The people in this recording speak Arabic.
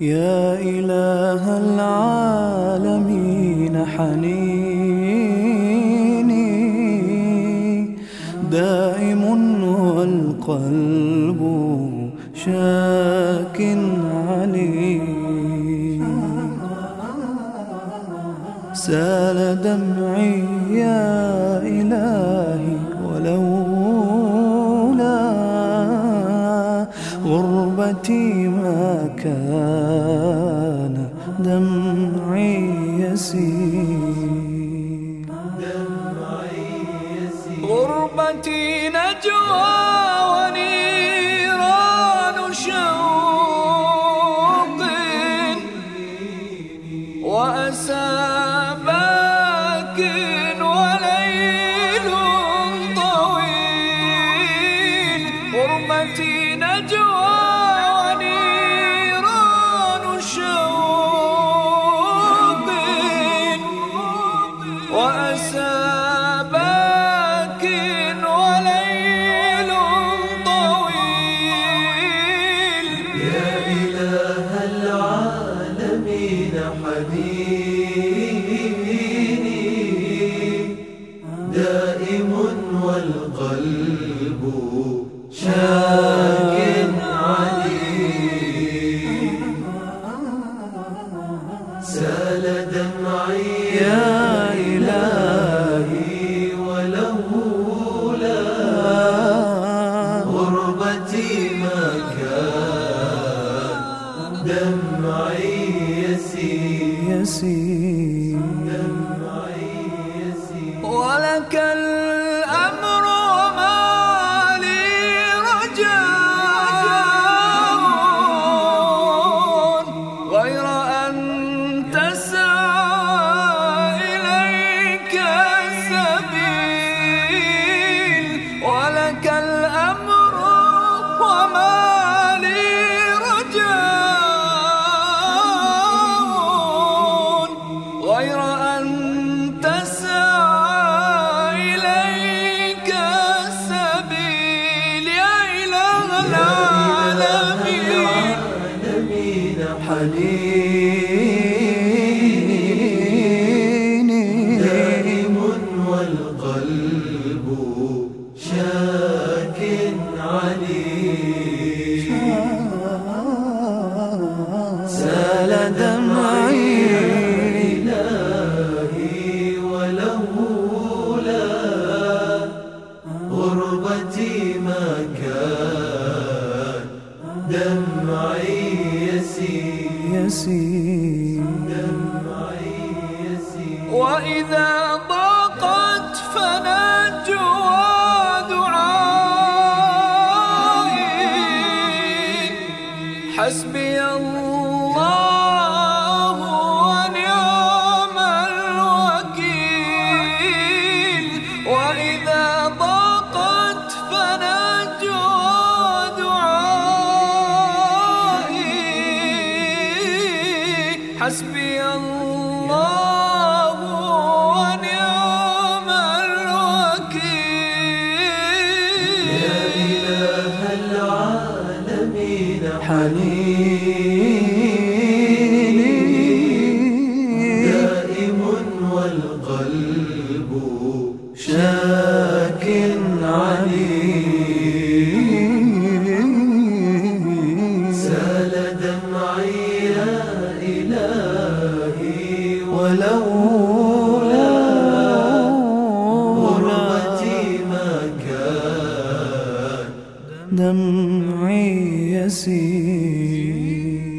يا إله العالمين حنيني. دائم والقلب شاك علي. سال دمعي يا إلهي ولولا غربتي ما كان دمعي يسير. غربتي نجوى. العالمين حنيني دائم والقلب شاك عليم. سال دمعي يا يسير. ولك الأمر وما لي رجاء. غير أن تسعى إليك السبيل ولك الأمر وما لي رجاء. العالمين يسير. وإذا ضاقت فنجوى دعائي حسبي الله حسبي الله. ولولا غربتي ما كان دمعي يسير.